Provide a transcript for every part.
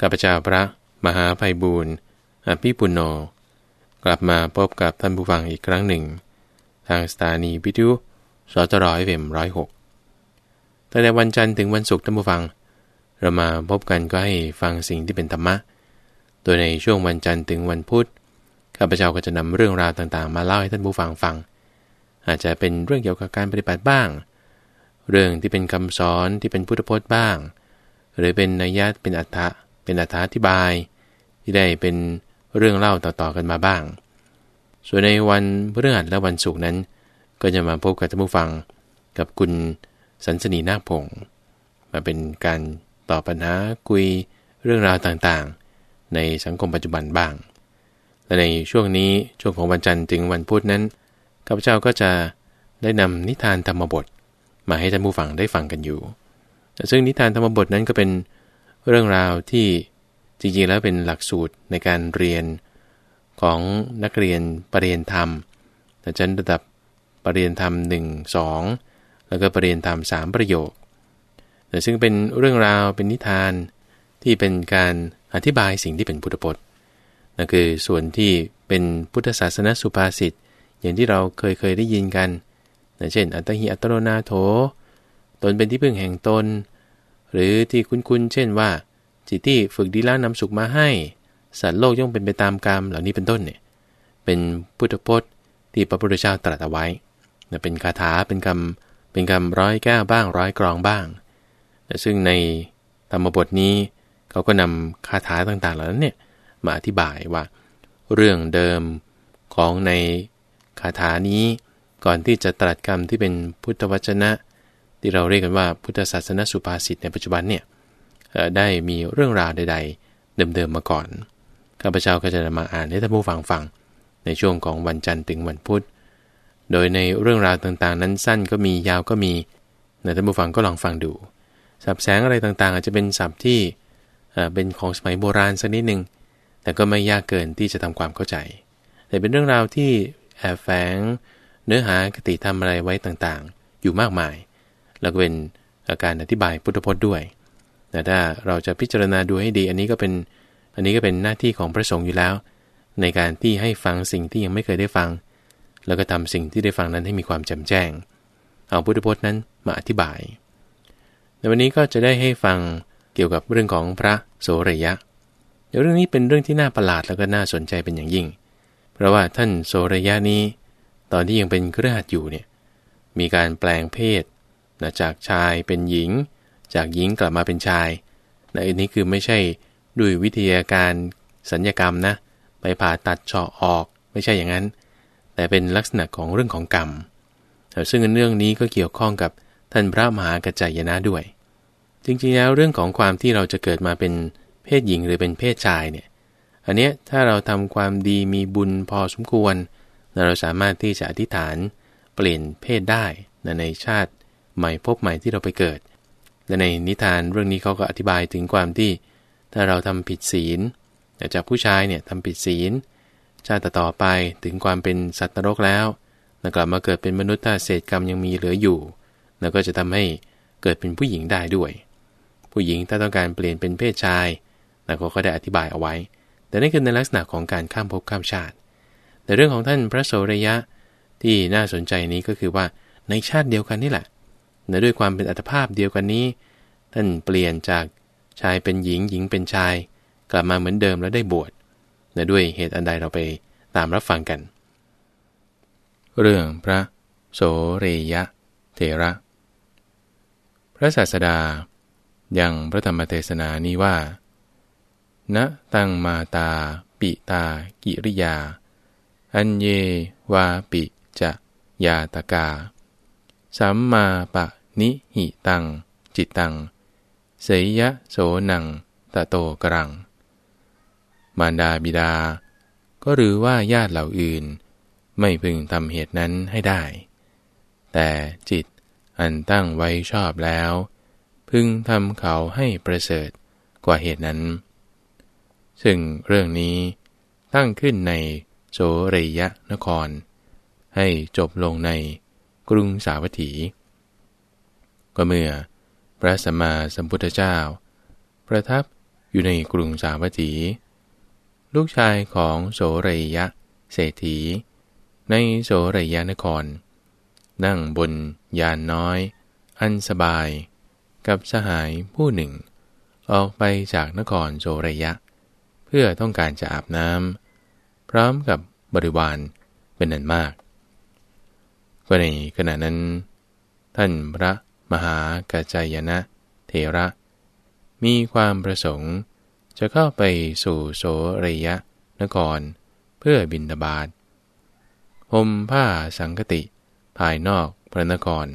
ข้าพเจ้าพระมหาภัยบูรณ์อภิปุโน กลับมาพบกับท่านผู้ฟังอีกครั้งหนึ่ง ทางสถานีวิทยุสตรอยเวมร้อยหกตั้งแต่วันจันทร์ถึงวันศุกร์ท่านผู้ฟัง เรามาพบกันก็ให้ฟังสิ่งที่เป็นธรรมะ โดยในช่วงวันจันทร์ถึงวันพุธข้าพเจ้าก็จะนำเรื่องราวต่างๆ มาเล่าให้ท่านผู้ฟังฟัง อาจจะเป็นเรื่องเกี่ยวกับการปฏิบัติบ้าง เรื่องที่เป็นคำสอนที่เป็นพุทธพจน์บ้าง หรือเป็นนัยยะเป็นอัฏฐะ เป็นอธิบาย ที่ได้เป็นเรื่องเล่าต่อๆกันมาบ้าง ส่วนในวันพฤหัสและวันศุกร์นั้น ก็จะมาพบกับท่านผู้ฟังกับคุณสันสนีนาคพงศ์มาเป็นการตอบปัญหาคุยเรื่องราวต่างๆ ในสังคมปัจจุบันบ้าง และในช่วงนี้ช่วงของวันจันทร์ถึงวันพุธนั้นข้าพเจ้าก็จะได้นำนิทานธรรมบท มาให้ท่านผู้ฟังได้ฟังกันอยู่ ซึ่งนิทานธรรมบทนั้นก็เป็น เรื่องราวที่จริงๆแล้วเป็นหลักสูตรในการเรียนของนักเรียนปรริญญาธรรมชั้นระดับปรริญญาธรรม1 2 แล้วก็ปรริญญาธรรม3ประโยค แต่ซึ่งเป็นเรื่องราวเป็นนิทานที่เป็นการอธิบายสิ่งที่เป็นพุทธพจน์นั่นคือส่วนที่เป็นพุทธศาสนสุภาษิตอย่างที่เราเคยเคยได้ยินกัน เช่น อัตหิอัตโรนาโถ ตนเป็นที่พึ่งแห่งตน หรือที่คุ้นๆเช่นว่า จิตที่ฝึกดีแล้วนำสุขมาให้ สัตว์โลกย่อมเป็นไปตามกรรมเหล่านี้เป็นต้นเนี่ยเป็นพุทธพจน์ที่พระพุทธเจ้าตรัสเอาไว้เป็นคาถาเป็นคำเป็นคำร้อยแก้วบ้างร้อยกรองบ้างแต่ซึ่งในธรรมบทนี้เขาก็นำคาถาต่างๆเหล่านั้นเนี่ยมาอธิบายว่า เรื่องเดิมของในคาถานี้ก่อนที่จะตรัสกรรมที่เป็นพุทธวจนะ ที่เราเรียกกันว่าพุทธศาสนสุภาษิตในปัจจุบันเนี่ยได้มีเรื่องราวใด ๆ เดิมๆมาก่อนข้าพเจ้าก็จะมาอ่านให้ท่านผู้ฟังฟัง ในช่วงของวันจันทร์ถึงวันพุธ โดยในเรื่องราวต่างๆ นั้นสั้นก็มียาวก็มีนท่านผู้ฟังก็ลองฟังดู สับแสงอะไรต่างๆ อาจจะเป็นศัพท์ที่เป็นของสมัยโบราณสักนิดหนึ่งแต่ก็ไม่ยากเกินที่จะทำความเข้าใจ แต่เป็นเรื่องราวที่แอบแฝงเนื้อหาคติธรรมอะไรไว้ต่างๆ อยู่มากมาย แล้วก็เป็นอาการอธิบายพุทธพจน์ด้วยแต่ถ้าเราจะพิจารณาดูให้ดี อันนี้ก็เป็นอันนี้ก็เป็นหน้าที่ของพระสงฆ์อยู่แล้ว ในการที่ให้ฟังสิ่งที่ยังไม่เคยได้ฟัง แล้วก็ทำสิ่งที่ได้ฟังนั้นให้มีความแจ่มแจ้ง เอาพุทธพจน์นั้นมาอธิบาย ในวันนี้ก็จะได้ให้ฟังเกี่ยวกับเรื่องของพระโสระยะเดี๋ยวเรื่องนี้เป็นเรื่องที่น่าประหลาดแล้วก็น่าสนใจเป็นอย่างยิ่ง เพราะว่าท่านโสระยะนี้ ตอนที่ยังเป็นเครือขัดอยู่เนี่ยมีการแปลงเพศ นะจากชายเป็นหญิง จากหญิงกลับมาเป็นชายนะอันนี้คือไม่ใช่ด้วยวิทยาการสัญญกรรมนะไปผ่าตัดเฉาะออกไม่ใช่อย่างนั้น แต่เป็นลักษณะของเรื่องของกรรม ซึ่งเรื่องนี้ก็เกี่ยวข้องกับท่านพระมหากัจจายนะด้วย จริงๆแล้วเรื่องของความที่เราจะเกิดมาเป็นเพศหญิงหรือเป็นเพศชายเนี่ยอันนี้ถ้าเราทำความดีมีบุญพอสมควร เราสามารถที่จะอธิษฐานเปลี่ยนเพศได้ในชาติ ใหม่พบใหม่ที่เราไปเกิด และในนิทานเรื่องนี้เขาก็อธิบายถึงความที่ ถ้าเราทำผิดศีลจากผู้ชายเนี่ยทำผิดศีล ชาติต่อไปถึงความเป็นสัตว์นรกแล้วแล้วกลับมาเกิดเป็นมนุษย์ถ้าเศษกรรมยังมีเหลืออยู่ แล้วก็จะทำให้เกิดเป็นผู้หญิงได้ด้วย ผู้หญิงถ้าต้องการเปลี่ยนเป็นเพศชายแล้วก็ได้อธิบายเอาไว้ แต่นี่คือในลักษณะของการข้ามภพข้ามชาติ แต่เรื่องของท่านพระโสรยะที่น่าสนใจนี้ก็คือว่าในชาติเดียวกันนี่แหละ นะด้วยความเป็นอัตภาพเดียวกันนี้ ท่านเปลี่ยนจากชายเป็นหญิงหญิงเป็นชาย กลับมาเหมือนเดิมแล้วได้บวชนะด้วยเหตุอันใดเราไปตามรับฟังกัน เรื่องพระโสเรยะเทระ พระศาสดายังพระธรรมเทศนานี้ว่า ณ ตังมาตา ปิตา กิริยา อันเยวาปิจะ ยาตกา สัมมาปะนิหิตัง จิตตัง เสยยะโสนังตะโตกรัง มารดาบิดา ก็หรือว่าญาติเหล่าอื่น ไม่พึงทำเหตุนั้นให้ได้ แต่จิตอันตั้งไว้ชอบแล้ว พึงทำเขาให้ประเสริฐกว่าเหตุนั้น ซึ่งเรื่องนี้ตั้งขึ้นในโสรยะนคร ให้จบลงใน กรุงสาวัตถี ก็เมื่อพระสัมมาสัมพุทธเจ้า ประทับอยู่ในกรุงสาวัตถี ลูกชายของโสรยะเศรษฐี ในโสรยะนคร นั่งบนยานน้อย อันสบาย กับสหายผู้หนึ่ง ออกไปจากนครโสรยะ เพื่อต้องการจะอาบน้ำพร้อมกับบริวารเป็นนันมาก ก็ในขณะนั้น ท่านพระมหากาจายนะ เทระ มีความประสงค์ จะเข้าไปสู่โสระยะนครเพื่อบินทบาทห่มผ้าสังคติภายนอกพระนคร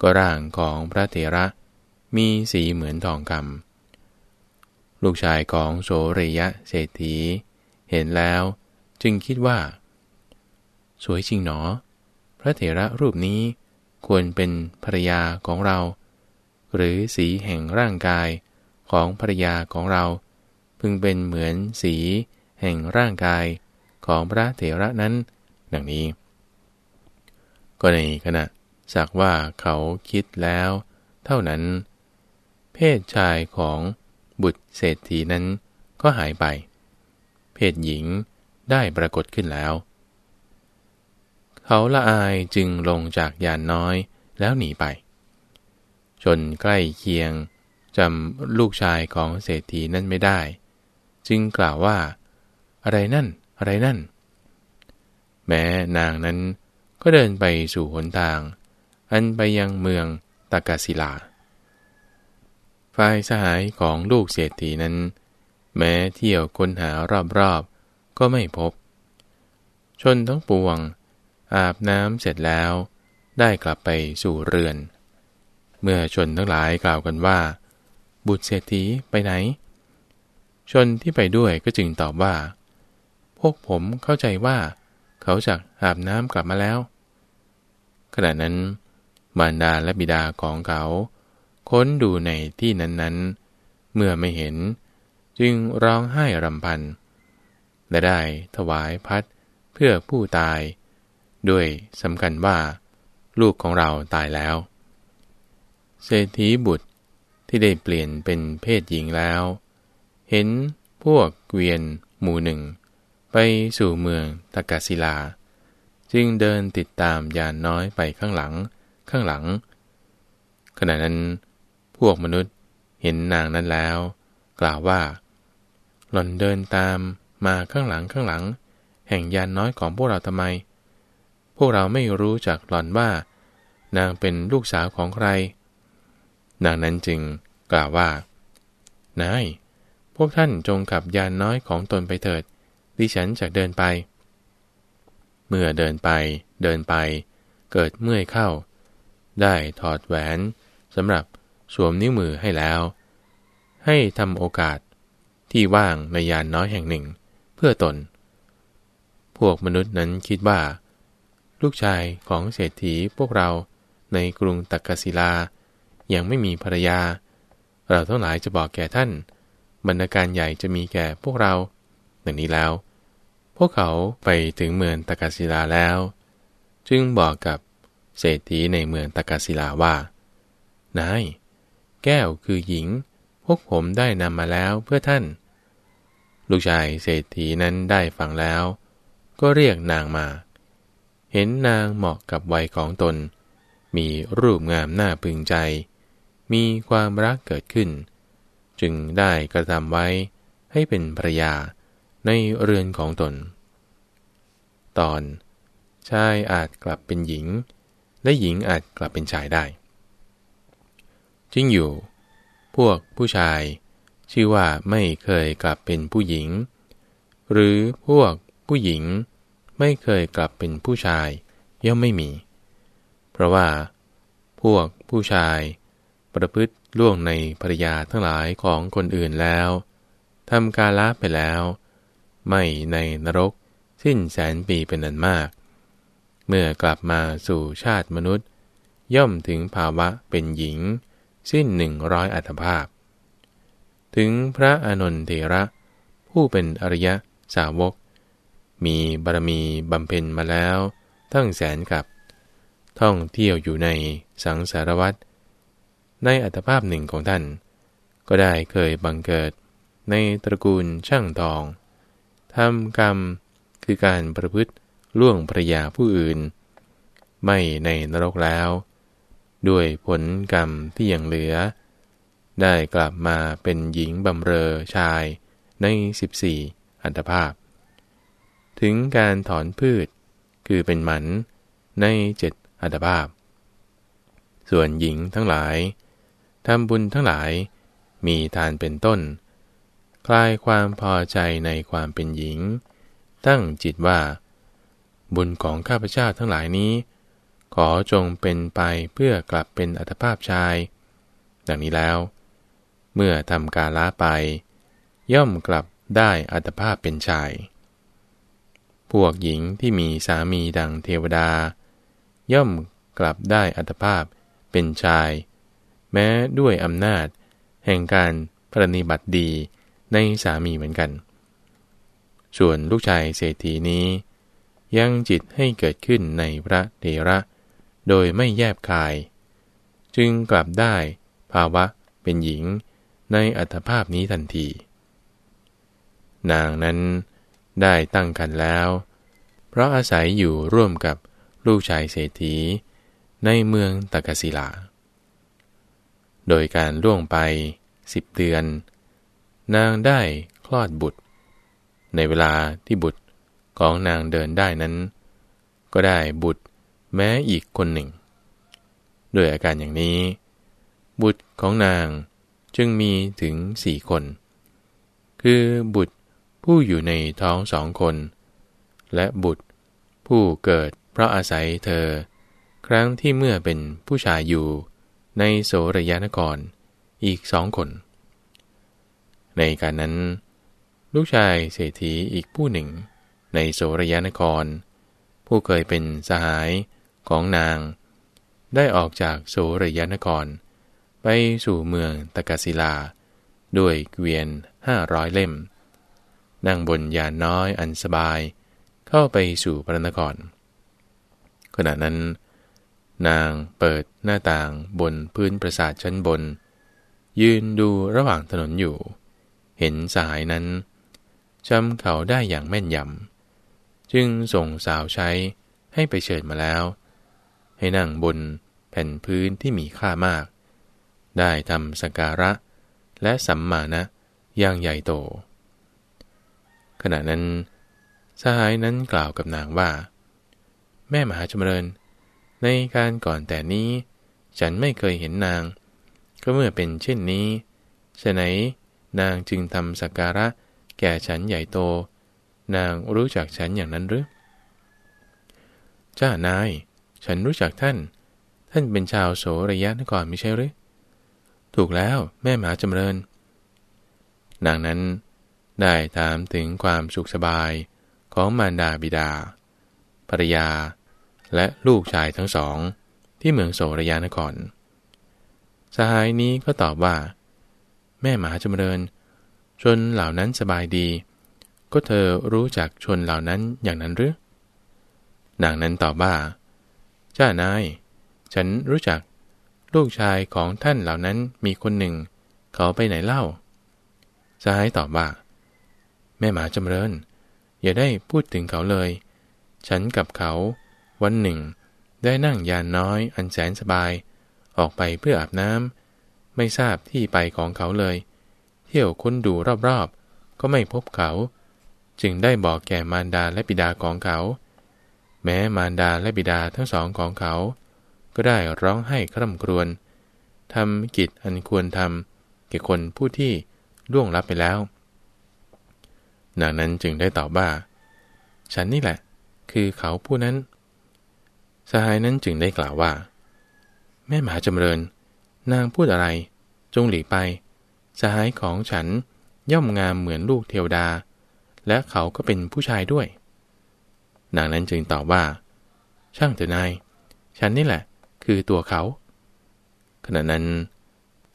ก็ร่างของพระเถระมีสีเหมือนทองคำลูกชายของโสระยะเศรษฐี เห็นแล้วจึงคิดว่า สวยจริงหนอ ระเถระรูปนี้ควรเป็นภรยาของเรา หรือสีแห่งร่างกายของภรรยาของเรา พึงเป็นเหมือนสีแห่งร่างกายของพระเถระนั้น ดังนี้ ก็ในขณะสักว่าเขาคิดแล้ว เท่านั้น เพศชายของบุตรเศรษฐีนั้นก็หายไป เพศหญิงได้ปรากฏขึ้นแล้ว เขาละอายจึงลงจากยานน้อยแล้วหนีไป จนใกล้เคียงจำลูกชายของเศรษฐีนั้นไม่ได้ จึงกล่าวว่า อะไรนั่น อะไรนั่น แม้นางนั้นก็เดินไปสู่หนทาง อันไปยังเมืองตากาศิลา ฝ่ายสหายของลูกเศรษฐีนั้น แม้เที่ยวค้นหารอบๆก็ไม่พบ ชนทั้งปวง อาบน้ำเสร็จแล้ว ได้กลับไปสู่เรือน เมื่อชนทั้งหลายกล่าวกันว่า บุตรเศรษฐีไปไหน ชนที่ไปด้วยก็จึงตอบว่า พวกผมเข้าใจว่า เขาจากอาบน้ำกลับมาแล้ว ขณะนั้น มารดาและบิดาของเขา ค้นดูในที่นั้นๆ เมื่อไม่เห็น จึงร้องไห้รำพันและได้ถวายพัดเพื่อผู้ตาย ด้วยสำคัญว่า ลูกของเราตายแล้ว เศรษฐีบุตรที่ได้เปลี่ยนเป็นเพศหญิงแล้ว เห็นพวกเกวียนหมู่หนึ่ง ไปสู่เมืองตากาศิลา จึงเดินติดตามยานน้อยไปข้างหลัง ข้างหลัง ขณะนั้น พวกมนุษย์เห็นนางนั้นแล้ว กล่าวว่า หล่อนเดินตามมาข้างหลังข้างหลัง แห่งยานน้อยของพวกเราทำไม พวกเราไม่รู้จักหล่อนว่า นางเป็นลูกสาวของใคร นางนั้นจึงกล่าวว่า นาย พวกท่านจงขับยานน้อยของตนไปเถิด ดิฉันจะเดินไป เมื่อเดินไป เดินไป เกิดเมื่อยเข้า ได้ถอดแหวนสำหรับสวมนิ้วมือให้แล้ว ให้ทำโอกาสที่ว่างในยานน้อยแห่งหนึ่ง เพื่อตน พวกมนุษย์นั้นคิดว่า ลูกชายของเศรษฐีพวกเราในกรุงตักกศิลา ยังไม่มีภรรยา เราทั้งหลายจะบอกแก่ท่าน บรรณาการใหญ่จะมีแก่พวกเราดังนี้แล้ว พวกเขาไปถึงเมืองตากาศิลาแล้ว จึงบอกกับเศรษฐีในเมืองตากาศิลาว่า นาย แก้วคือหญิง พวกผมได้นำมาแล้วเพื่อท่าน ลูกชายเศรษฐีนั้นได้ฟังแล้ว ก็เรียกนางมา เห็นนางเหมาะกับวัยของตน มีรูปงามน่าพึงใจ มีความรักเกิดขึ้น จึงได้กระทำไว้ให้เป็นภรยาในเรือนของตน ตอน ชายอาจกลับเป็นหญิง และหญิงอาจกลับเป็นชายได้ จริงอยู่ พวกผู้ชาย ชื่อว่าไม่เคยกลับเป็นผู้หญิง หรือพวกผู้หญิง ไม่เคยกลับเป็นผู้ชายย่อมไม่มี เพราะว่า พวกผู้ชาย ประพฤติล่วงในภรยาทั้งหลายของคนอื่นแล้วทำกาละไปแล้ว ไม่ในนรกสิ้นแสนปีเป็นนันมาก เมื่อกลับมาสู่ชาติมนุษย์ ย่อมถึงภาวะเป็นหญิง สิ้นหนึ่งร้อยอัตภาพ ถึงพระอนนทเถระ ผู้เป็นอริยสาวก มีบารมีบำเพ็ญมาแล้วทั้งแสนกับ ท่องเที่ยวอยู่ในสังสารวัตรในอัตภาพหนึ่งของท่าน ก็ได้เคยบังเกิดในตระกูลช่างทองทำกรรมคือการประพฤติล่วงภรยาผู้อื่น ไม่ในนรกแล้ว ด้วยผลกรรมที่ยังเหลือ ได้กลับมาเป็นหญิงบำเรอชายใน 14 อัตภาพ ถึงการถอนพืช คือเป็นหมันในเจ็ดอัตภาพ ส่วนหญิงทั้งหลายทำบุญทั้งหลาย มีทานเป็นต้น คลายความพอใจในความเป็นหญิง ตั้งจิตว่า บุญของข้าพเจ้าทั้งหลายนี้ ขอจงเป็นไปเพื่อกลับเป็นอัตภาพชาย ดังนี้แล้ว เมื่อทำกาละไป ย่อมกลับได้อัตภาพเป็นชาย พวกหญิงที่มีสามีดังเทวดา ย่อมกลับได้อัตภาพเป็นชาย แม้ด้วยอำนาจ แห่งการปรนิบัติดีในสามีเหมือนกัน ส่วนลูกชายเศรษฐีนี้ ยังจิตให้เกิดขึ้นในพระเถระ โดยไม่แยบคาย จึงกลับได้ภาวะเป็นหญิงในอัตภาพนี้ทันที นางนั้น ได้ตั้งคันแล้ว เพราะอาศัยอยู่ร่วมกับลูกชายเศรษฐี ในเมืองตะกศิลา โดยการล่วงไปสิบเดือน นางได้คลอดบุตร ในเวลาที่บุตรของนางเดินได้นั้น ก็ได้บุตรแม้อีกคนหนึ่ง ด้วยอาการอย่างนี้ บุตรของนางจึงมีถึงสี่คน คือบุตร ผู้อยู่ในท้องสองคน และบุตร ผู้เกิดเพราะอาศัยเธอ ครั้งที่เมื่อเป็นผู้ชายอยู่ในโสรยานครอีกสองคน ในการนั้น ลูกชายเศรษฐีอีกผู้หนึ่ง ในโสรยานคร ผู้เคยเป็นสหายของนาง ได้ออกจากโสรยานคร ไปสู่เมืองตะกศิลา ด้วยเกวียนห้าร้อยเล่ม นั่งบนยานน้อยอันสบาย เข้าไปสู่พระนคร ขณะนั้น นางเปิดหน้าต่างบนพื้นปราสาทชั้นบน ยืนดูระหว่างถนนอยู่ เห็นสายนั้นจำเขาได้อย่างแม่นยำจึงส่งสาวใช้ให้ไปเชิญมาแล้ว ให้นั่งบนแผ่นพื้นที่มีค่ามาก ได้ทำสการะและสัมมาณะอย่างใหญ่โต ขณะนั้นสหายนั้นกล่าวกับนางว่า แม่มหาจำเริญ ในการก่อนแต่นี้ ฉันไม่เคยเห็นนาง ก็เมื่อเป็นเช่นนี้ฉะไหนนางจึงทำสักการะแก่ฉันใหญ่โต นางรู้จักฉันอย่างนั้นหรือจ้านาย ฉันรู้จักท่าน ท่านเป็นชาวโสระยะนครไม่ใช่หรือ ถูกแล้วแม่หมาจำเริญ นางนั้น ได้ถามถึงความสุขสบายของมารดาบิดา ภรยา และลูกชายทั้งสอง ที่เมืองโสรยานคร สหายนี้ก็ตอบว่า แม่หมาจำเริญ ชนเหล่านั้นสบายดี ก็เธอรู้จักชนเหล่านั้นอย่างนั้นหรือนางนั้นตอบว่า เจ้านาย ฉันรู้จักลูกชายของท่านเหล่านั้นมีคนหนึ่ง เขาไปไหนเล่าสหายตอบว่า แม่หมาจำเริญ อย่าได้พูดถึงเขาเลย ฉันกับเขา วันหนึ่ง ได้นั่งยานน้อยอันแสนสบาย ออกไปเพื่ออาบน้ำไม่ทราบที่ไปของเขาเลย เที่ยวค้นดูรอบๆ ก็ไม่พบเขา จึงได้บอกแก่มารดาและบิดาของเขา แม้มารดาและบิดาทั้งสองของเขา ก็ได้ร้องไห้คร่ำครวญทำกิจอันควรทำแก่คนผู้ที่ล่วงลับไปแล้ว นางนั้นจึงได้ตอบว่า ฉันนี่แหละ คือเขาผู้นั้น สหายนั้นจึงได้กล่าวว่า แม่หมาจำเริญ นางพูดอะไร จงหลีกไป สหายของฉันย่อมงามเหมือนลูกเทวดา และเขาก็เป็นผู้ชายด้วย นางนั้นจึงตอบว่า ช่างเถอะนาย ฉันนี่แหละ คือตัวเขา ขณะนั้น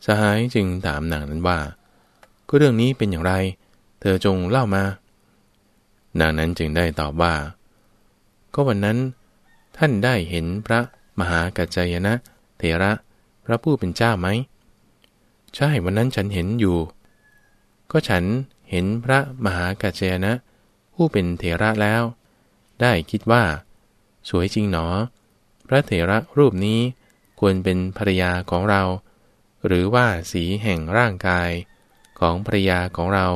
สหายจึงถามนางนั้นว่าก็เรื่องนี้เป็นอย่างไร เธอจงเล่ามา นางนั้นจึงได้ตอบว่า ก็วันนั้น ท่านได้เห็นพระมหากัจจยนะเถระพระผู้เป็นเจ้าไหม ใช่วันนั้นฉันเห็นอยู่ ก็ฉันเห็นพระมหากัจเจนะ ผู้เป็นเถระแล้ว ได้คิดว่า สวยจริงหนอ พระเถระรูปนี้ควรเป็นภรรยาของเรา หรือว่าสีแห่งร่างกายของภรรยาของเรา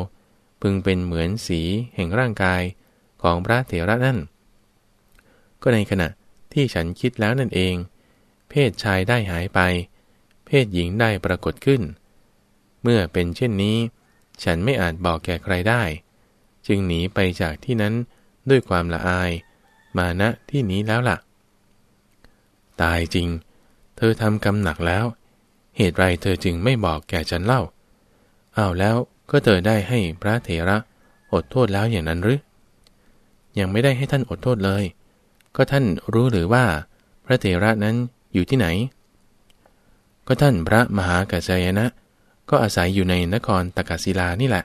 พึงเป็นเหมือนสีแห่งร่างกายของพระเถระนั่น ก็ในขณะที่ฉันคิดแล้วนั่นเอง เพศชายได้หายไป เพศหญิงได้ปรากฏขึ้น เมื่อเป็นเช่นนี้ ฉันไม่อาจบอกแก่ใครได้ จึงหนีไปจากที่นั้นด้วยความละอาย มาณที่นี้แล้วละ่ะ ตายจริง เธอทำกรรมหนักแล้ว เหตุไรเธอจึงไม่บอกแก่ฉันเล่า อ้าวแล้ว ก็เธอได้ให้พระเถระอดโทษแล้วอย่างนั้นหรือ ยังไม่ได้ให้ท่านอดโทษเลย ก็ท่านรู้หรือว่าพระเถระนั้นอยู่ที่ไหน ก็ท่านพระมหากัจจายนะ ก็อาศัยอยู่ในนครตากศิลานี่แหละ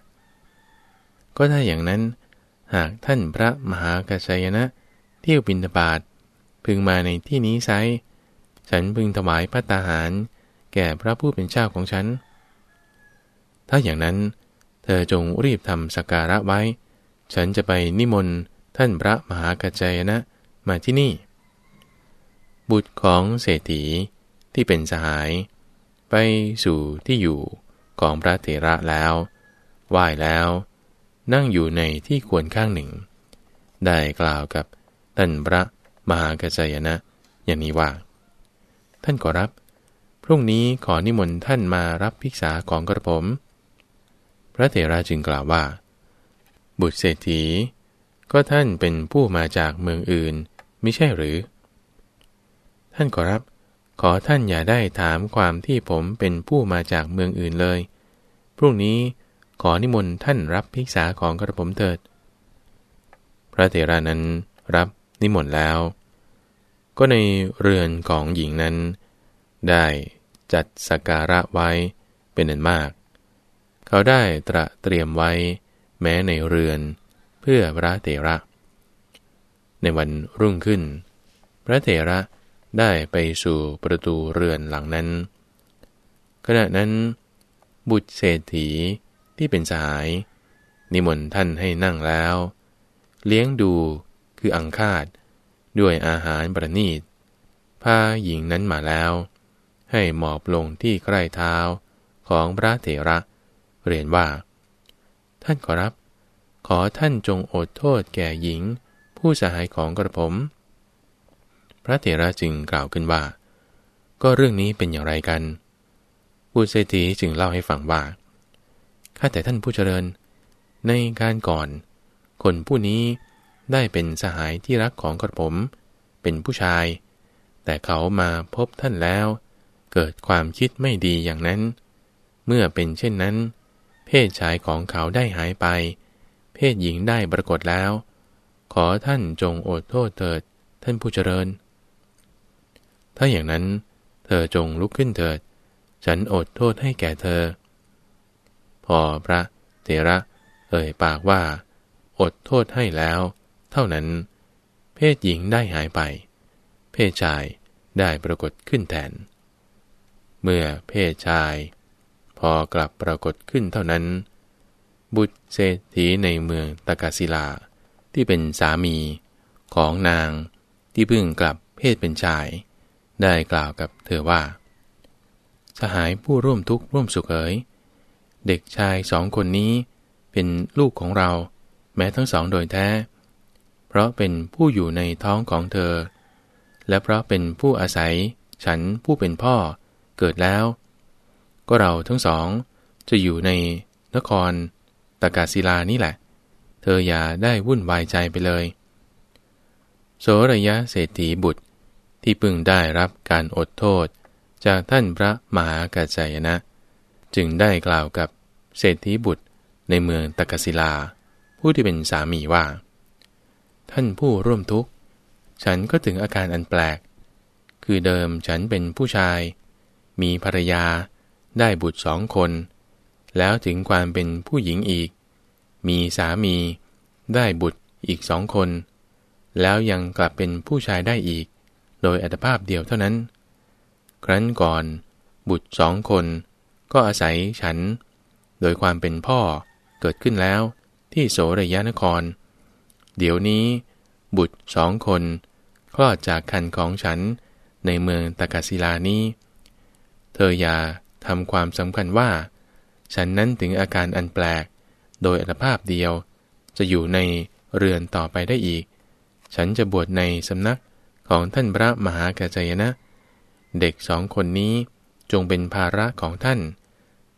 ก็ถ้าอย่างนั้น หากท่านพระมหากัจจายนะเที่ยวบินบาตพึงมาในที่นี้ไซฉันพึงถวายพระตาหาร แก่พระผู้เป็นเจ้าของฉัน ถ้าอย่างนั้น ธอจงรีบทำสักการะไว้ ฉันจะไปนิมนต์ท่านพระมหากัจจยนะมาที่นี่ บุตรของเศรษฐีที่เป็นสหาย ไปสู่ที่อยู่ของพระเถระแล้วไหว้แล้ว นั่งอยู่ในที่ควรข้างหนึ่ง ได้กล่าวกับท่านพระมหากัจจยนะ อย่างนี้ว่า ท่านขอรับ พรุ่งนี้ขอนิมนต์ท่านมารับภิกษาของกระผม ระเถระจึงกล่าวว่า บุตรเศรษฐี ก็ท่านเป็นผู้มาจากเมืองอื่นไม่ใช่หรือ ท่านขอรับ ขอท่านอย่าได้ถามความที่ผมเป็นผู้มาจากเมืองอื่นเลย พรุ่งนี้ขอนิมนต์ท่านรับภิกษาของกระผมเถิด พระเถระนั้นรับนิมนต์แล้ว ก็ในเรือนของหญิงนั้น ได้จัดสักการะไว้เป็นอันมาก เขาได้ตระเตรียมไว้ แม้ในเรือน เพื่อพระเถระ ในวันรุ่งขึ้น พระเถระได้ไปสู่ประตูเรือนหลังนั้น ขณะนั้น บุตรเศรษฐีที่เป็นสาย นิมนต์ท่านให้นั่งแล้ว เลี้ยงดูคืออังคาดด้วยอาหารประณีตพาหญิงนั้นมาแล้ว ให้หมอบลงที่ใกล้เท้าของพระเถระ เรียนว่า ท่านขอรับ ขอท่านจงอดโทษแก่หญิง ผู้สหายของกระผม พระเถระจึงกล่าวขึ้นว่า ก็เรื่องนี้เป็นอย่างไรกันบุตรเศรษฐีจึงเล่าให้ฟังว่าข้าแต่ท่านผู้เจริญ ในการก่อน คนผู้นี้ได้เป็นสหายที่รักของกระผม เป็นผู้ชาย แต่เขามาพบท่านแล้ว เกิดความคิดไม่ดีอย่างนั้น เมื่อเป็นเช่นนั้น เพศชายของเขาได้หายไป เพศหญิงได้ปรากฏแล้ว ขอท่านจงอดโทษเถิด ท่านผู้เจริญ ถ้าอย่างนั้น เธอจงลุกขึ้นเถิด ฉันอดโทษให้แก่เธอ พอพระเถระเอ่ยปากว่า อดโทษให้แล้ว เท่านั้น เพศหญิงได้หายไป เพศชายได้ปรากฏขึ้นแทน เมื่อเพศชาย พอกลับปรากฏขึ้นเท่านั้น บุตรเศรษฐีในเมืองตากาศิลา ที่เป็นสามีของนางที่เพิ่งกลับเพศเป็นชาย ได้กล่าวกับเธอว่า สหายผู้ร่วมทุกข์ร่วมสุขเอ๋ยเด็กชายสองคนนี้เป็นลูกของเรา แม้ทั้งสองโดยแท้ เพราะเป็นผู้อยู่ในท้องของเธอ และเพราะเป็นผู้อาศัยฉันผู้เป็นพ่อเกิดแล้ว ก็เราทั้งสองจะอยู่ในนครตากาศิลานี่แหละ เธออย่าได้วุ่นวายใจไปเลย โสระยะเศรษฐีบุตรที่เพึงได้รับการอดโทษ จากท่านพระมหากัจจายนะ จึงได้กล่าวกับเศรษฐีบุตรในเมืองตากศิลา ผู้ที่เป็นสามีว่า ท่านผู้ร่วมทุกข์ ฉันก็ถึงอาการอันแปลก คือเดิมฉันเป็นผู้ชาย มีภรรยา ได้บุตรสองคน แล้วถึงความเป็นผู้หญิงอีก มีสามี ได้บุตรอีกสองคน แล้วยังกลับเป็นผู้ชายได้อีก โดยอัตภาพเดียวเท่านั้น ครั้นก่อน บุตรสองคน ก็อาศัยฉัน โดยความเป็นพ่อเกิดขึ้นแล้วที่โสรยานคร เดี๋ยวนี้ บุตรสองคนคลอดจากคันของฉันในเมืองตากศิลานี้ เธออย่า ทำความสำคัญว่า ฉันนั้นถึงอาการอันแปลก โดยอัตภาพเดียว จะอยู่ในเรือนต่อไปได้อีก ฉันจะบวชในสำนักของท่านพระมหากาจยนะ เด็กสองคนนี้จงเป็นภาระของท่าน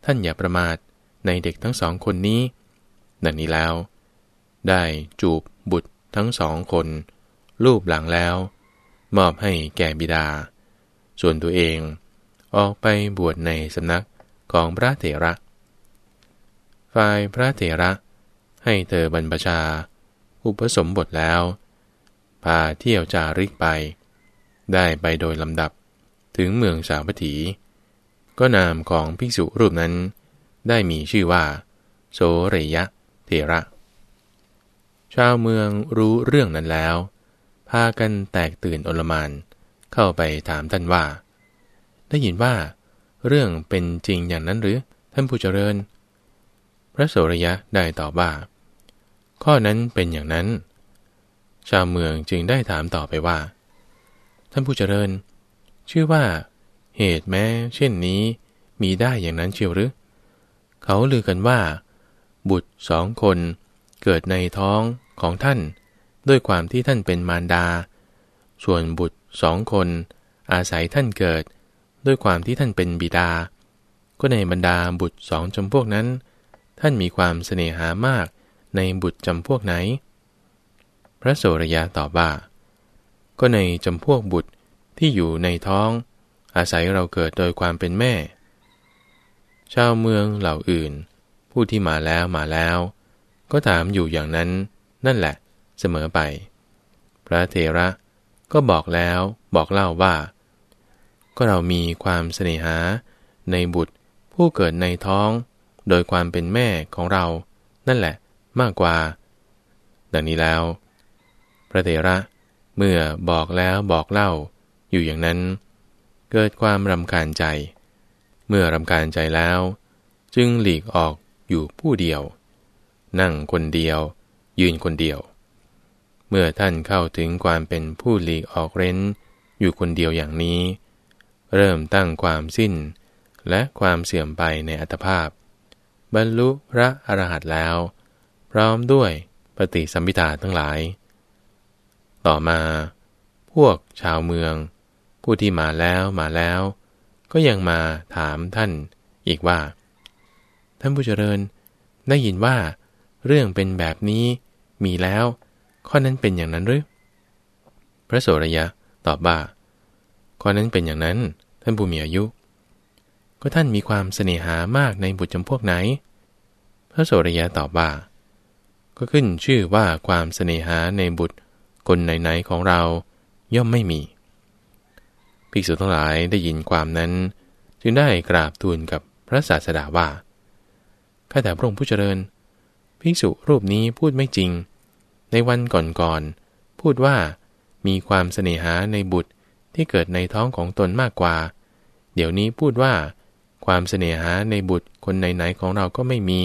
ท่านอย่าประมาทในเด็กทั้งสองคนนี้ ดังนี้แล้ว ได้จูบบุตรทั้งสองคนรูปหลังแล้ว มอบให้แก่บิดา ส่วนตัวเอง ออกไปบวชในสำนักของพระเถระ ฝ่ายพระเถระ ให้เธอบรรพชา อุปสมบทแล้ว พาเที่ยวจาริกไป ได้ไปโดยลำดับถึงเมืองสาวัตถี ก็นามของภิกษุรูปนั้น ได้มีชื่อว่า โสเรยะเถระ ชาวเมืองรู้เรื่องนั้นแล้ว พากันแตกตื่นอลมานเข้าไปถามท่านว่า ได้ยินว่า เรื่องเป็นจริงอย่างนั้นหรือท่านผู้เจริญ พระโสรยะได้ตอบว่า ข้อนั้นเป็นอย่างนั้น ชาวเมืองจึงได้ถามต่อไปว่า ท่านผู้เจริญ ชื่อว่า เหตุแม้ เช่นนี้ มีได้อย่างนั้นเชียวหรือ เขาลือกันว่า บุตรสองคนเกิดในท้องของท่าน ด้วยความที่ท่านเป็นมารดา ส่วนบุตรสองคนอาศัยท่านเกิด ด้วยความที่ท่านเป็นบิดา ก็ในบรรดาบุตรสองจำพวกนั้น ท่านมีความเสน่หามากในบุตรจำพวกไหน พระโสรยะตอบว่า ก็ในจำพวกบุตรที่อยู่ในท้อง อาศัยเราเกิดโดยความเป็นแม่ ชาวเมืองเหล่าอื่น ผู้ที่มาแล้วมาแล้ว ก็ถามอยู่อย่างนั้น นั่นแหละ เสมอไป พระเทระก็บอกแล้วบอกเล่าว่า ก็เรามีความเสน่หา ในบุตร ผู้เกิดในท้อง โดยความเป็นแม่ของเรา นั่นแหละมากกว่า ดังนี้แล้ว พระเทระเมื่อบอกแล้วบอกเล่าอยู่อย่างนั้น เกิดความรำคาญใจ เมื่อรำคาญใจแล้ว จึงหลีกออกอยู่ผู้เดียว นั่งคนเดียว ยืนคนเดียว เมื่อท่านเข้าถึงความเป็นผู้หลีกออกเร้น อยู่คนเดียวอย่างนี้ เริ่มตั้งความสิ้น และความเสื่อมไปในอัตภาพ บรรลุพระอรหันต์แล้ว พร้อมด้วยปฏิสัมพิทาทั้งหลาย ต่อมา พวกชาวเมือง ผู้ที่มาแล้วมาแล้ว ก็ยังมาถามท่านอีกว่า ท่านผู้เจริญได้ยินว่า เรื่องเป็นแบบนี้มีแล้ว ข้อนั้นเป็นอย่างนั้นหรือ พระโสรยะตอบว่า ข้อนั้นเป็นอย่างนั้น ท่านผู้มีอายุ ก็ท่านมีความเสน่หามากในบุตรจำพวกไหน พระโสรยะตอบว่า ก็ขึ้นชื่อว่าความเสน่หาในบุตรคนไหนๆของเราย่อมไม่มี ภิกษุทั้งหลายได้ยินความนั้น จึงได้กราบทูลกับพระศาสดาว่า ข้าแต่พระองค์ผู้เจริญ ภิกษุรูปนี้พูดไม่จริง ในวันก่อนๆ พูดว่ามีความเสน่หาในบุตร ที่เกิดในท้องของตนมากกว่า เดี๋ยวนี้พูดว่า ความเสน่หาในบุตรคนไหนๆของเราก็ไม่มี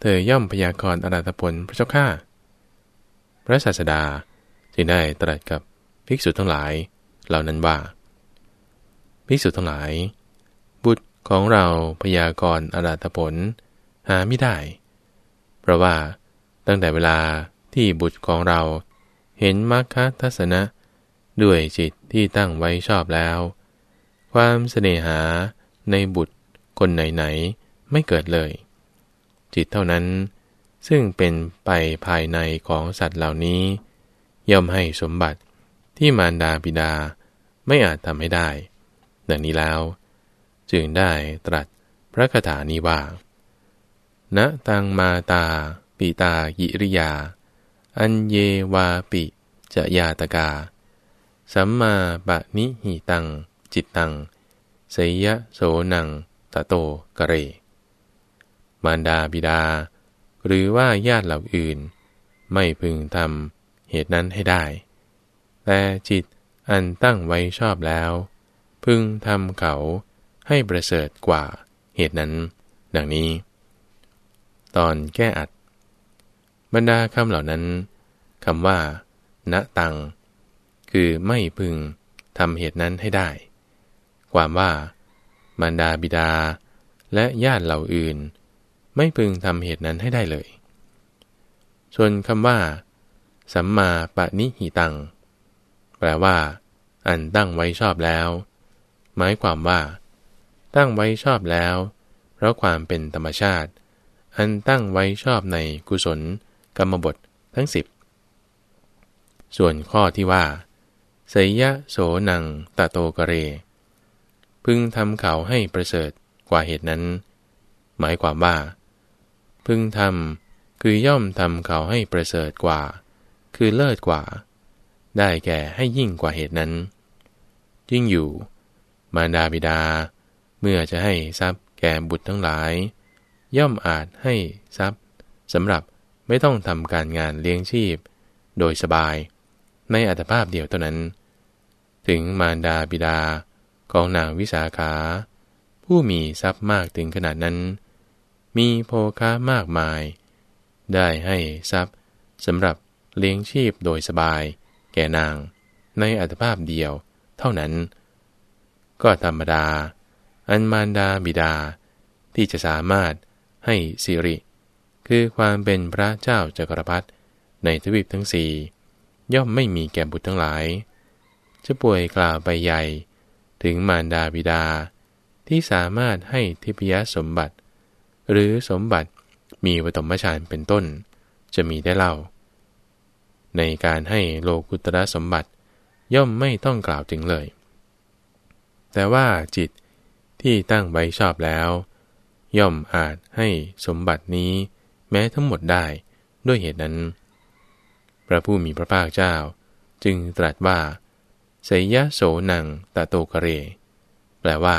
เธอย่อมพยากรณ์อรัตผลพระเจ้าข้าพระศาสดาจึงได้ตรัสกับภิกษุทั้งหลาย เหล่านั้นว่า ภิกษุทั้งหลาย บุตรของเราพยากรณ์อรัตผลหาไม่ได้ เพราะว่าตั้งแต่เวลาที่บุตรของเราเห็นมรรคทัศนะ ด้วยจิตที่ตั้งไว้ชอบแล้ว ความเสน่หาในบุตรคนไหนๆไม่เกิดเลย จิตเท่านั้น ซึ่งเป็นไปภายในของสัตว์เหล่านี้ ย่อมให้สมบัติที่มารดาบิดาไม่อาจทำให้ได้ ดังนี้แล้ว จึงได้ตรัสพระคาถานี้ว่านะตังมาตา ปิตายิริยา อันเยวาปิ จะยาตกา สัมมาปะนิหิตัง จิตตังเสยะโสนังตะโตกะเร มารดาบิดา หรือว่าญาติเหล่าอื่น ไม่พึงทำเหตุนั้นให้ได้ แต่จิตอันตั้งไว้ชอบแล้ว พึงทำเขาให้ประเสริฐกว่าเหตุนั้น ดังนี้ ตอนแก้อัด บรรดาคำเหล่านั้นคำว่า ณตัง คือไม่พึงทำเหตุนั้นให้ได้ ความว่า มารดาบิดา และญาติเหล่าอื่น ไม่พึงทำเหตุนั้นให้ได้เลย ส่วนคำว่า สัมมาปณิหิตัง แปลว่า อันตั้งไว้ชอบแล้ว หมายความว่า ตั้งไว้ชอบแล้ว เพราะความเป็นธรรมชาติ อันตั้งไว้ชอบในกุศลกรรมบททั้งสิบส่วนข้อที่ว่า สยะโสนังตะโตกเร พึงทำเขาให้ประเสริฐกว่าเหตุนั้น หมายความว่า พึงทำคือย่อมทำเขาให้ประเสริฐกว่า คือเลิศกว่า ได้แก่ให้ยิ่งกว่าเหตุนั้น ยิ่งอยู่ มารดาบิดา เมื่อจะให้ทรัพย์แก่บุตรทั้งหลาย ย่อมอาจให้ทรัพย์สำหรับไม่ต้องทำการงานเลี้ยงชีพ โดยสบาย ในอัตภาพเดียวเท่านั้น ถึงมารดาบิดาของนางวิสาขา ผู้มีทรัพย์มากถึงขนาดนั้น มีโภค้ามากมาย ได้ให้ทรัพย์สำหรับเลี้ยงชีพโดยสบาย แก่นาง ในอัตภาพเดียวเท่านั้น ก็ธรรมดา อันมารดาบิดาที่จะสามารถให้สิริ คือความเป็นพระเจ้าจักรพรรดิในทวีปทั้งสี่ย่อมไม่มีแก่บุตรทั้งหลาย จะป่วยกล่าวไปใหญ่ ถึงมารดาบิดา ที่สามารถให้ทิพยสมบัติ หรือสมบัติมีวตมฌานเป็นต้น จะมีได้เล่า ในการให้โลกุตระสมบัติย่อมไม่ต้องกล่าวถึงเลย แต่ว่าจิตที่ตั้งไว้ชอบแล้ว ย่อมอาจให้สมบัตินี้แม้ทั้งหมดได้ด้วยเหตุนั้น พระผู้มีพระภาคเจ้า จึงตรัสว่า สยะโสนังตะโตกเร แปลว่า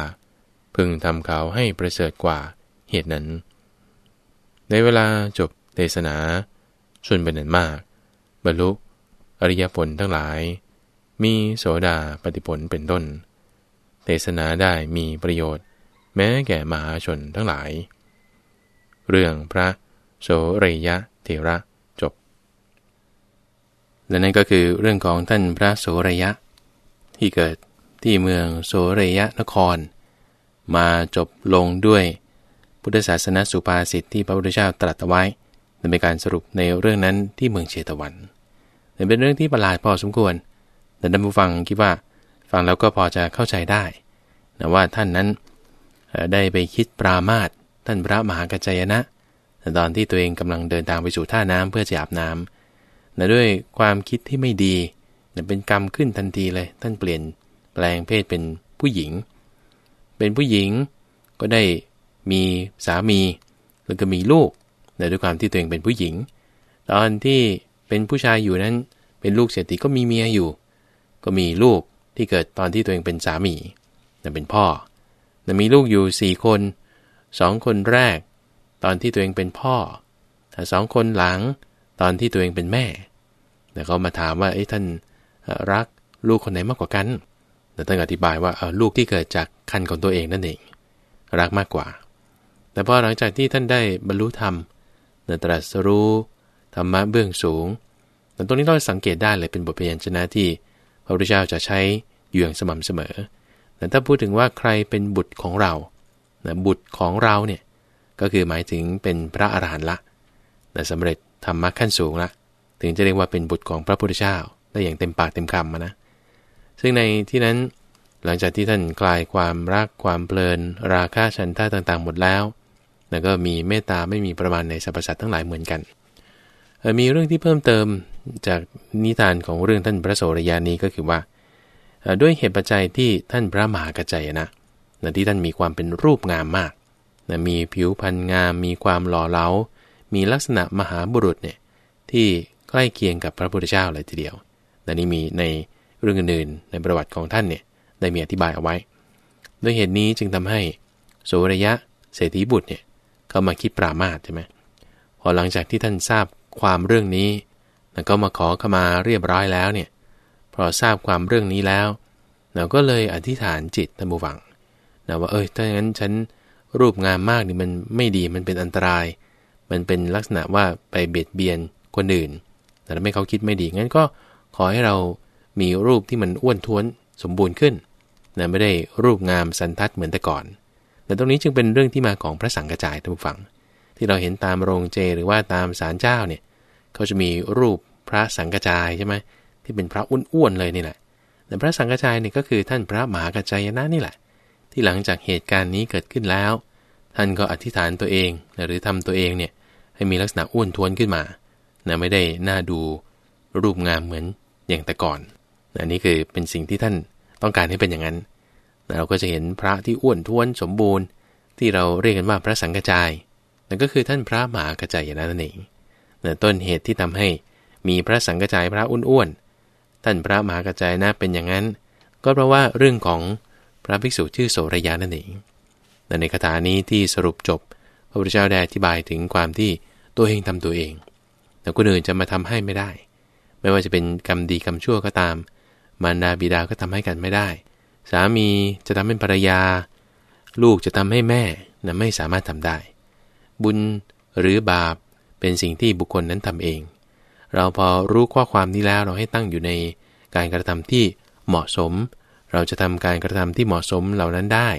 พึงทำเขาให้ประเสริฐกว่าเหตุนั้น ในเวลาจบเทศนาชนเป็นนันมาก บรรลุอริยผลทั้งหลาย มีโสดาปฏิผลเป็นต้น เทศนาได้มีประโยชน์ แม้แก่มหาชนทั้งหลาย เรื่องพระโสรยะเทระจบ และนั่นก็คือเรื่องของท่านพระโสรยะ ที่เกิดที่เมืองโสรยะนคร มาจบลงด้วยพุทธศาสนสุภาษิตที่พระพุทธเจ้าตรัสไว้ในการสรุปในเรื่องนั้นที่เมืองเชตวันเป็นเรื่องที่ประหลาดพอสมควร แต่ท่านผู้ฟังคิดว่าฟังแล้วก็พอจะเข้าใจได้นะว่าท่านนั้นได้ไปคิดปรามาสท่านพระมหากัจจยนะ ตอนที่ตัวเองกำลังเดินทางไปสู่ท่าน้ำเพื่อจะอาบน้ำนะด้วยความคิดที่ไม่ดี เป็นกรรมขึ้นทันทีเลย ท่านเปลี่ยนแปลงเพศเป็นผู้หญิง เป็นผู้หญิงก็ได้มีสามีแล้วก็มีลูกนด้วยความที่ตัวเองเป็นผู้หญิง ตอนที่เป็นผู้ชายอยู่นั้น เป็นลูกเศรษฐีก็มีเมียอยู่ ก็มีลูกที่เกิดตอนที่ตัวเองเป็นสามีนะเป็นพ่อนะมีลูกอยู่สี่คนสองคนแรก ตอนที่ตัวเองเป็นพ่อแต่สองคนหลังตอนที่ตัวเองเป็นแม่แต่เขามาถามว่าไอ้ท่าน รักลูกคนไหนมากกว่ากันแต่ท่านอธิบายว่าลูกที่เกิดจากคันของตัวเองนั่นเอง รักมากกว่า แต่พอหลังจากที่ท่านได้บรรลุธรรมนตรัสรู้ธรรมะเบื้องสูงแต่ตรงนี้เราสังเกตได้เลยเป็นบทเรียนชนะที่พระพุทธเจ้าจะใช้อยู่อย่างสม่ำเสมอ แต่ถ้าพูดถึงว่าใครเป็นบุตรของเราบุตรของเราเนี่ยก็คือหมายถึงเป็นพระอรหันต์ละแต่สำเร็จธรรมะขั้นสูงละ ถึงจะเรียกว่าเป็นบุตรของพระพุทธเจ้า ได้อย่างเต็มปากเต็มคำนะ ซึ่งในที่นั้นหลังจากที่ท่านคลายความรักความเพลิน ราคะชันท่าต่างๆ หมดแล้วแล้วก็มีเมตตาไม่มีประมาณในสรรพสัตว์ทั้งหลายเหมือนกัน มีเรื่องที่เพิ่มเติมจากนิทานของเรื่องท่านพระโสรยานี้ก็คือว่า ด้วยเหตุปัจจัยที่ท่านพระมหากัจจายนะที่ท่านมีความเป็นรูปงามมากมีผิวพรรณงาม มีความหล่อเหลา มีลักษณะมหาบุรุษเนี่ยที่ใกล้เคียงกับพระพุทธเจ้าเลยทีเดียว แต่นี้มีในเรื่องอื่นๆในประวัติของท่านเนี่ยได้มีอธิบายเอาไว้ด้วยเหตุนี้จึงทำให้โสรยะเศรษฐีบุตรเนี่ยเขามาคิดปรามาสใช่ไหมพอหลังจากที่ท่านทราบความเรื่องนี้แล้วก็มาขอขมาเรียบร้อยแล้วเนี่ยพอทราบความเรื่องนี้แล้วเราก็เลยอธิษฐานจิตท่านบูฟังนะว่าเออถ้างั้นฉันรูปงามมากนี่มันไม่ดีมันเป็นอันตราย มันเป็นลักษณะว่าไปเบียดเบียนคนอื่นแต่ไม่เขาคิดไม่ดีงั้นก็ ขอให้เรามีรูปที่มันอ้วนท้วนสมบูรณ์ขึ้นนะไม่ได้รูปงามสันทัดเหมือนแต่ก่อน แต่ตรงนี้จึงเป็นเรื่องที่มาของพระสังกจายท่านผู้ฟัง ที่เราเห็นตามโรงเจหรือว่าตามศาลเจ้าเนี่ยเขาจะมีรูปพระสังกจายใช่ไหมที่เป็นพระอ้วนๆเลยนี่แหละ แต่พระสังกจายเนี่ยก็คือท่านพระมหากัจจายนะนี่แหละ ที่หลังจากเหตุการณ์นี้เกิดขึ้นแล้ว ท่านก็อธิษฐานตัวเองหรือทำตัวเองเนี่ยให้มีลักษณะอ้วนท้วนขึ้นมานะไม่ได้น่าดูรูปงามเหมือน อย่างแต่ก่อน อันนี้คือเป็นสิ่งที่ท่านต้องการให้เป็นอย่างนั้น เราก็จะเห็นพระที่อ้วนท้วนสมบูรณ์ ที่เราเรียกกันว่าพระสังกจาย นั่นก็คือท่านพระมหากระจายนั่นเองต้นเหตุที่ทำให้มีพระสังกจายพระอ้วนๆ ท่านพระมหากระจายนะเป็นอย่างนั้น ก็เพราะว่าเรื่องของพระภิกษุชื่อโสรยานั่นเองในคาถานี้ที่สรุปจบพระพุทธเจ้าได้อธิบายถึงความที่ตัวเองทำตัวเอง แต่คนอื่นจะมาทำให้ไม่ได้ ไม่ว่าจะเป็นกรรมดีกรรมชั่วก็ตาม มารดาบิดาก็ทำให้กันไม่ได้ สามีจะทำให้ภรรยา ลูกจะทำให้แม่นะไม่สามารถทำได้ บุญหรือบาปเป็นสิ่งที่บุคคลนั้นทำเอง เราพอรู้ข้อความนี้แล้วเราให้ตั้งอยู่ในการกระทำที่เหมาะสม เราจะทำการกระทำที่เหมาะสมเหล่านั้นได้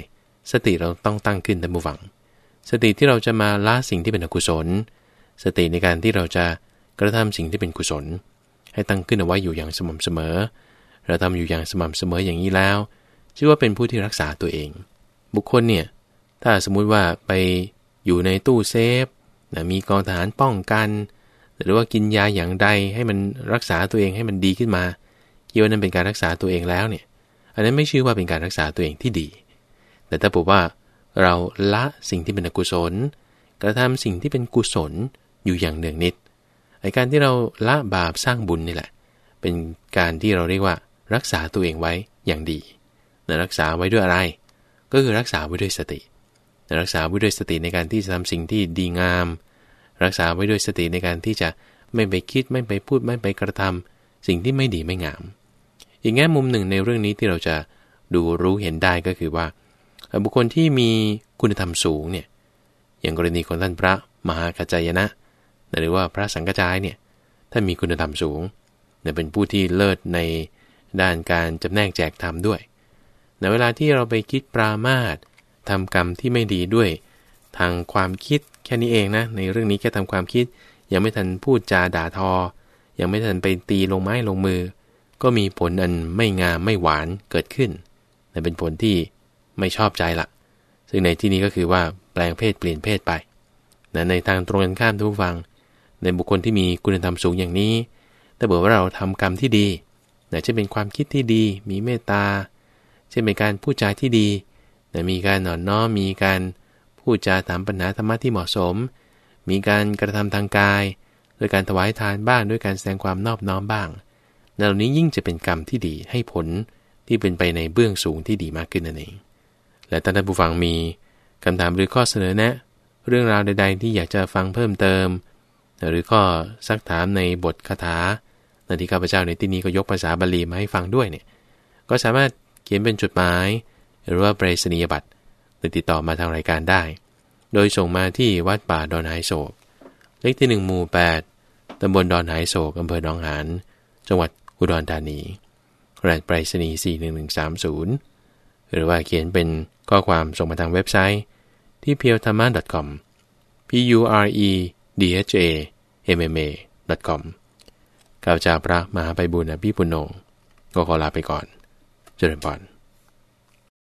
สติเราต้องตั้งขึ้นท่านผู้ฟัง สติที่เราจะมาละสิ่งที่เป็นอกุศล สติในการที่เราจะกระทำสิ่งที่เป็นกุศล ให้ตั้งขึ้นเอาไว้อยู่อย่างสม่ำเสมอ เราทำอยู่อย่างสม่ำเสมออย่างนี้แล้ว ชื่อว่าเป็นผู้ที่รักษาตัวเอง บุคคลเนี่ยถ้าสมมุติว่าไปอยู่ในตู้เซฟนะมีกองทหารป้องกัน หรือว่ากินยาอย่างใดให้มันรักษาตัวเองให้มันดีขึ้นมาคิดว่านั้นเป็นการรักษาตัวเองแล้วเนี่ยอันนั้นไม่ชื่อว่าเป็นการรักษาตัวเองที่ดี แต่ถ้าบอกว่าเราละสิ่งที่เป็นอกุศล กระทำสิ่งที่เป็นกุศลอยู่อย่างเนืองนิด ไอการที่เราละบาปสร้างบุญนี่แหละ เป็นการที่เราเรียกว่ารักษาตัวเองไว้อย่างดีนะรักษาไว้ด้วยอะไร ก็คือรักษาไว้ด้วยสตินะรักษาไว้ด้วยสติในการที่จะทำสิ่งที่ดีงาม รักษาไว้ด้วยสติในการที่จะไม่ไปคิดไม่ไปพูดไม่ไปกระทำสิ่งที่ไม่ดีไม่งาม อีกแง่มุมหนึ่งในเรื่องนี้ที่เราจะดูรู้เห็นได้ก็คือว่า บุคคลที่มีคุณธรรมสูงเนี่ยอย่างกรณีของท่านพระมหากัจจายนะ หรือว่าพระสังกจายเนี่ยท่านมีคุณธรรมสูงเป็นผู้ที่เลิศในด้านการจำแนกแจกธรรมด้วยในเวลาที่เราไปคิดปรามาสทำกรรมที่ไม่ดีด้วย ทางความคิดแค่นี้เองนะ ในเรื่องนี้แค่ทำความคิด ยังไม่ทันพูดจาด่าทอ ยังไม่ทันไปตีลงไม้ลงมือ ก็มีผลอันไม่งามไม่หวานเกิดขึ้นแต่เป็นผลที่ไม่ชอบใจละซึ่งในที่นี้ก็คือว่าแปลงเพศเปลี่ยนเพศไปนะในทางตรงกันข้ามทุกฟัง ในบุคคลที่มีคุณธรรมสูงอย่างนี้ ถ้าบอกว่าเราทำกรรมที่ดีนะจะเป็นความคิดที่ดี มีเมตตาเช่นเป็นการพูดจาที่ดีนะมีการหนอนน้อม มีการพูดจาถามปัญหาธรรมะที่เหมาะสม มีการกระทำทางกายโดยการถวายทานบ้าง ด้วยการแสดงความนอบน้อมบ้างเหล่านี้ยิ่งจะเป็นกรรมที่ดีให้ผลที่เป็นไปในเบื้องสูงที่ดีมากขึ้นนั่นเอง และท่านผู้ฟังมีคำถามหรือข้อเสนอแนะ เรื่องราวใด ๆ ที่อยากจะฟังเพิ่มเติม หรือข้อซักถามในบทคาถานที่ข้าพเจ้าในที่นี้ก็ยกภาษาบาลีมาให้ฟังด้วยเนี่ย ก็สามารถเขียนเป็นจดหมาย หรือว่าไปรษณียบัตรติดต่อมาทางรายการได้ โดยส่งมาที่วัดป่าดอนไฮโศก เลขที่ 1 หมู่ 8 ตำบลดอนไฮโศกอำเภอหนองหาน จังหวัดอุดรธานีรหัสไปรษณีย์41130 หรือว่าเขียนเป็นข้อความส่งมาทางเว็บไซต์ที่ p e t h a m a com p u r e d h a m m a com ข้าพเจ้าพระมหาไปบุญอภิปุโนก็ขอลาไปก่อน เจริญพร